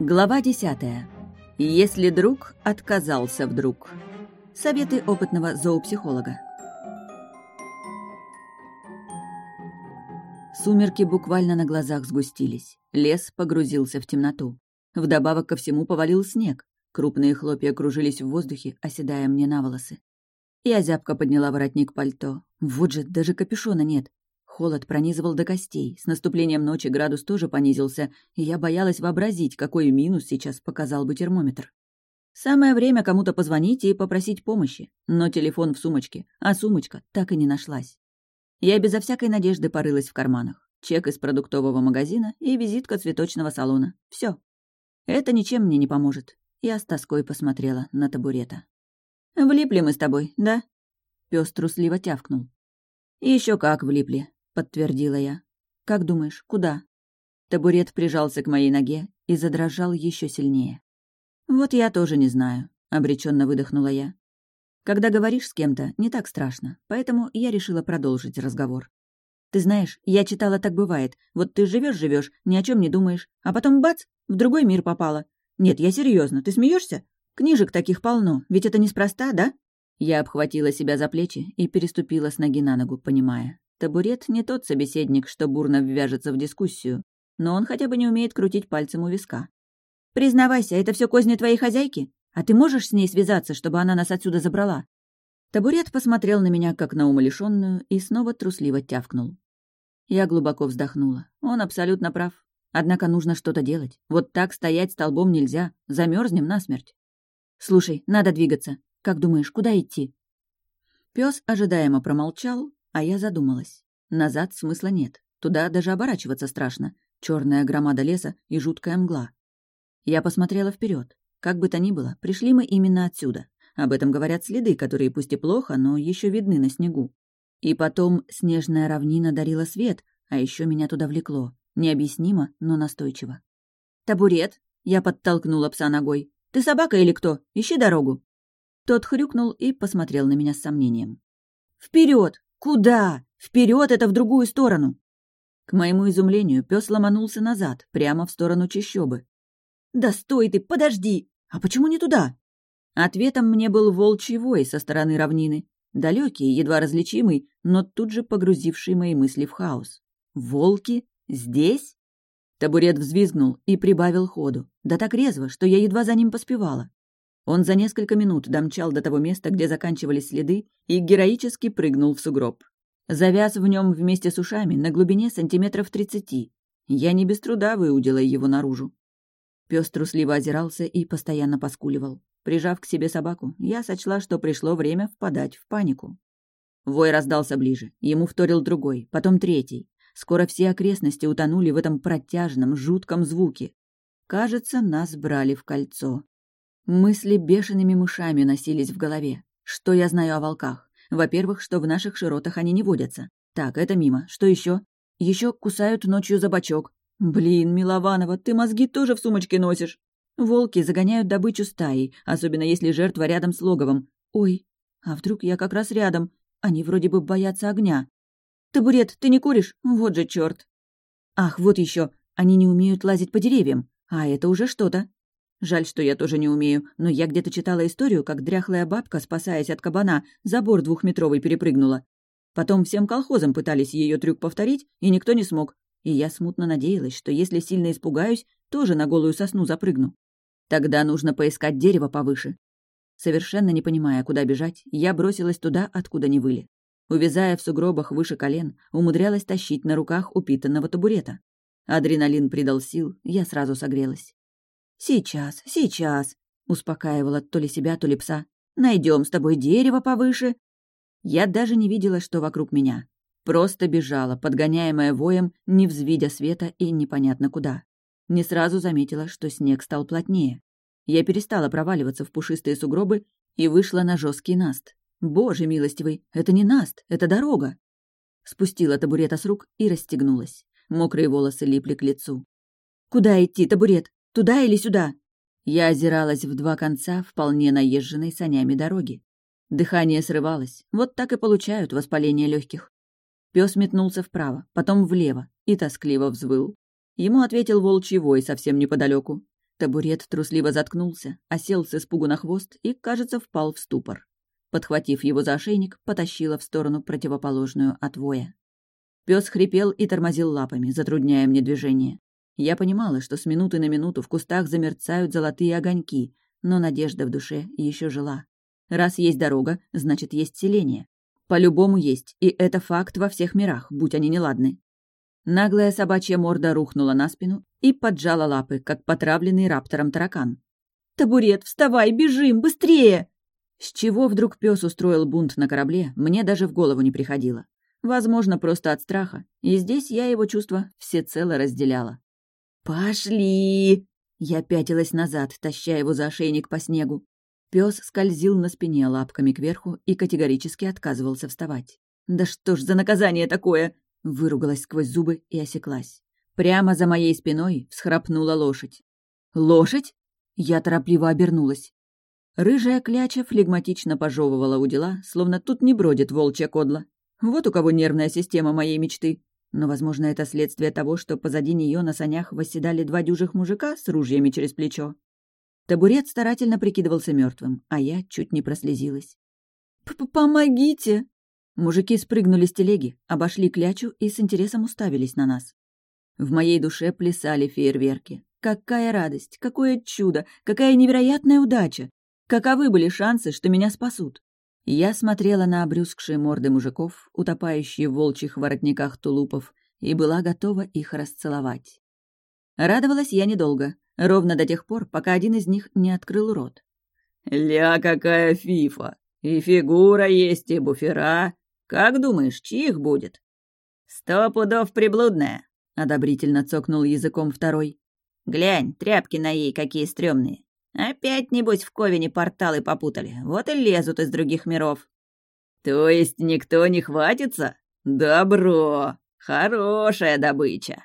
Глава десятая. Если друг отказался вдруг. Советы опытного зоопсихолога. Сумерки буквально на глазах сгустились. Лес погрузился в темноту. Вдобавок ко всему повалил снег. Крупные хлопья кружились в воздухе, оседая мне на волосы. Я зябко подняла воротник пальто. Вот же, даже капюшона нет. Холод пронизывал до костей. С наступлением ночи градус тоже понизился, и я боялась вообразить, какой минус сейчас показал бы термометр. Самое время кому-то позвонить и попросить помощи. Но телефон в сумочке, а сумочка так и не нашлась. Я безо всякой надежды порылась в карманах. Чек из продуктового магазина и визитка цветочного салона. Все. Это ничем мне не поможет. Я с тоской посмотрела на табурета. «Влипли мы с тобой, да?» Пёс трусливо тявкнул. Еще как влипли», — подтвердила я. «Как думаешь, куда?» Табурет прижался к моей ноге и задрожал еще сильнее. «Вот я тоже не знаю», — обреченно выдохнула я. «Когда говоришь с кем-то, не так страшно, поэтому я решила продолжить разговор. Ты знаешь, я читала, так бывает. Вот ты живешь, живешь, ни о чем не думаешь, а потом бац, в другой мир попала. Нет, я серьезно, ты смеешься? Книжек таких полно, ведь это неспроста, да?» Я обхватила себя за плечи и переступила с ноги на ногу, понимая. Табурет не тот собеседник, что бурно ввяжется в дискуссию, но он хотя бы не умеет крутить пальцем у виска. «Признавайся, это все козни твоей хозяйки? А ты можешь с ней связаться, чтобы она нас отсюда забрала?» Табурет посмотрел на меня, как на умалишенную, и снова трусливо тявкнул. Я глубоко вздохнула. Он абсолютно прав. Однако нужно что-то делать. Вот так стоять столбом нельзя. Замерзнем насмерть. «Слушай, надо двигаться. Как думаешь, куда идти?» Пес ожидаемо промолчал, а я задумалась. Назад смысла нет. Туда даже оборачиваться страшно. Черная громада леса и жуткая мгла. Я посмотрела вперед. Как бы то ни было, пришли мы именно отсюда. Об этом говорят следы, которые пусть и плохо, но еще видны на снегу. И потом снежная равнина дарила свет, а еще меня туда влекло. Необъяснимо, но настойчиво. «Табурет!» — я подтолкнула пса ногой. «Ты собака или кто? Ищи дорогу!» Тот хрюкнул и посмотрел на меня с сомнением. Вперед! Куда? Вперед это в другую сторону!» К моему изумлению пес ломанулся назад, прямо в сторону чащобы. «Да стой ты, подожди! А почему не туда?» Ответом мне был волчий вой со стороны равнины, далекий, едва различимый, но тут же погрузивший мои мысли в хаос. «Волки? Здесь?» Табурет взвизгнул и прибавил ходу, да так резво, что я едва за ним поспевала. Он за несколько минут домчал до того места, где заканчивались следы, и героически прыгнул в сугроб. Завяз в нем вместе с ушами на глубине сантиметров тридцати. Я не без труда выудила его наружу. Пес трусливо озирался и постоянно поскуливал. Прижав к себе собаку, я сочла, что пришло время впадать в панику. Вой раздался ближе, ему вторил другой, потом третий. Скоро все окрестности утонули в этом протяжном, жутком звуке. Кажется, нас брали в кольцо. Мысли бешеными мышами носились в голове. Что я знаю о волках? Во-первых, что в наших широтах они не водятся. Так, это мимо. Что еще? Еще кусают ночью за бочок. Блин, Милованова, ты мозги тоже в сумочке носишь. Волки загоняют добычу стаей, особенно если жертва рядом с логовом. Ой, а вдруг я как раз рядом? Они вроде бы боятся огня. «Табурет, ты не куришь? Вот же черт. Ах, вот еще. Они не умеют лазить по деревьям. А это уже что-то. Жаль, что я тоже не умею, но я где-то читала историю, как дряхлая бабка, спасаясь от кабана, забор двухметровый перепрыгнула. Потом всем колхозам пытались ее трюк повторить, и никто не смог. И я смутно надеялась, что если сильно испугаюсь, тоже на голую сосну запрыгну. Тогда нужно поискать дерево повыше. Совершенно не понимая, куда бежать, я бросилась туда, откуда не выли. Увязая в сугробах выше колен, умудрялась тащить на руках упитанного табурета. Адреналин придал сил, я сразу согрелась. «Сейчас, сейчас», — успокаивала то ли себя, то ли пса. Найдем с тобой дерево повыше». Я даже не видела, что вокруг меня. Просто бежала, подгоняемая воем, не взвидя света и непонятно куда. Не сразу заметила, что снег стал плотнее. Я перестала проваливаться в пушистые сугробы и вышла на жесткий наст. Боже милостивый, это не наст, это дорога. Спустила табурета с рук и расстегнулась. Мокрые волосы липли к лицу. «Куда идти, табурет? Туда или сюда?» Я озиралась в два конца вполне наезженной санями дороги. Дыхание срывалось. Вот так и получают воспаление легких. Пес метнулся вправо, потом влево и тоскливо взвыл. Ему ответил волчий вой совсем неподалеку. Табурет трусливо заткнулся, осел с испугу на хвост и, кажется, впал в ступор. Подхватив его за ошейник, потащила в сторону противоположную от воя. Пес хрипел и тормозил лапами, затрудняя мне движение. Я понимала, что с минуты на минуту в кустах замерцают золотые огоньки, но надежда в душе еще жила. Раз есть дорога, значит, есть селение. По-любому есть, и это факт во всех мирах, будь они неладны. Наглая собачья морда рухнула на спину и поджала лапы, как потравленный раптором таракан. «Табурет, вставай, бежим, быстрее!» С чего вдруг пес устроил бунт на корабле, мне даже в голову не приходило. Возможно, просто от страха, и здесь я его чувства всецело разделяла. «Пошли!» Я пятилась назад, таща его за ошейник по снегу. Пес скользил на спине лапками кверху и категорически отказывался вставать. «Да что ж за наказание такое!» Выругалась сквозь зубы и осеклась. Прямо за моей спиной всхрапнула лошадь. «Лошадь?» Я торопливо обернулась. Рыжая кляча флегматично пожевывала у дела, словно тут не бродит волчья кодла. Вот у кого нервная система моей мечты. Но, возможно, это следствие того, что позади нее на санях восседали два дюжих мужика с ружьями через плечо. Табурет старательно прикидывался мертвым, а я чуть не прослезилась. «Помогите!» Мужики спрыгнули с телеги, обошли клячу и с интересом уставились на нас. В моей душе плясали фейерверки. Какая радость, какое чудо, какая невероятная удача! Каковы были шансы, что меня спасут? Я смотрела на обрюзгшие морды мужиков, утопающие в волчьих воротниках тулупов, и была готова их расцеловать. Радовалась я недолго. Ровно до тех пор, пока один из них не открыл рот. «Ля, какая фифа! И фигура есть, и буфера! Как думаешь, чьих будет?» «Сто пудов приблудная!» — одобрительно цокнул языком второй. «Глянь, тряпки на ей какие стрёмные. Опять, небось, в Ковине порталы попутали, вот и лезут из других миров». «То есть никто не хватится? Добро! Хорошая добыча!»